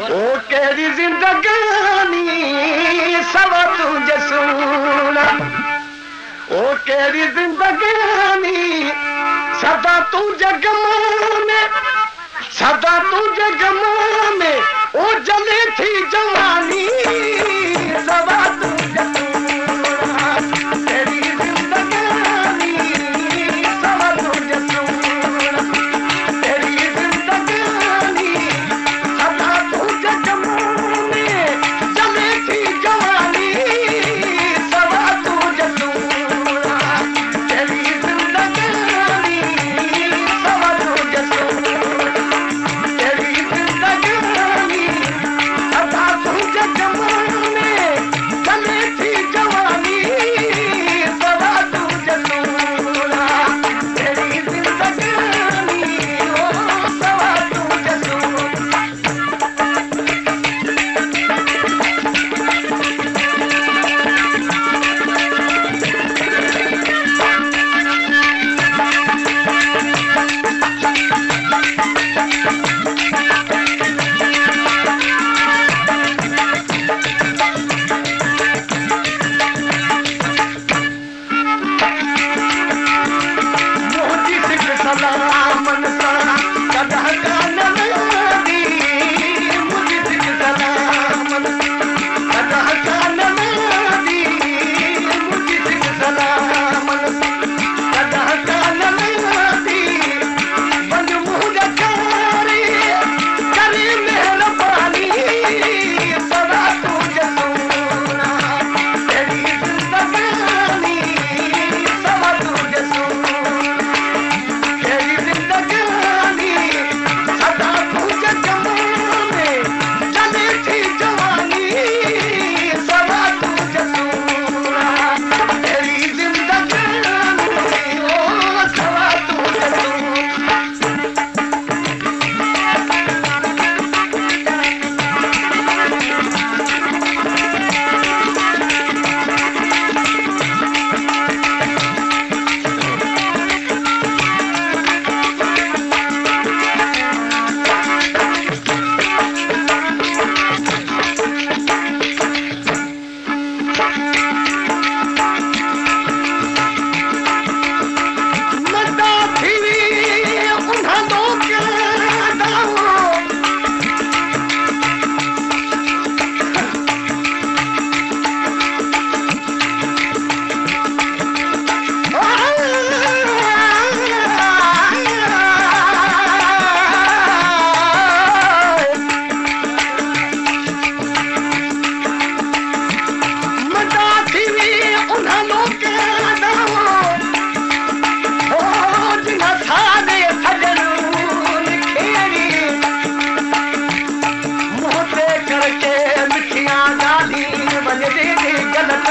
ओ कहिड़ी ज़िंदगानी सव तुंहिंजे सुना ओ कहिड़ी ज़िंदगानी, सदा तुंहिंजे गम सदा तुंहिंजे गम ओ जले थी जवानी सवा तुंहिंजे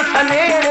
गलत